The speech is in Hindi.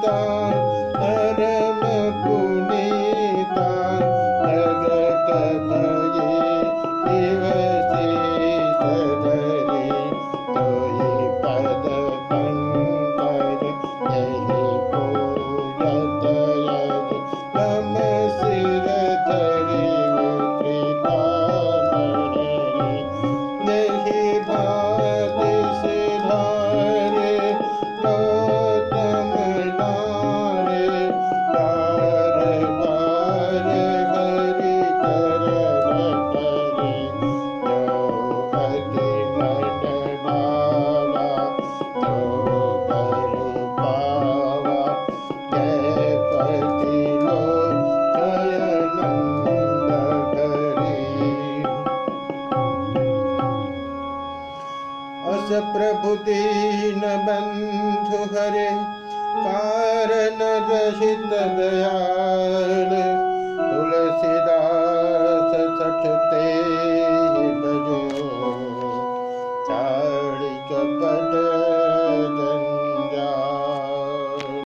पिता प्रभु दीन बंधु हरे कारण रहित दयाल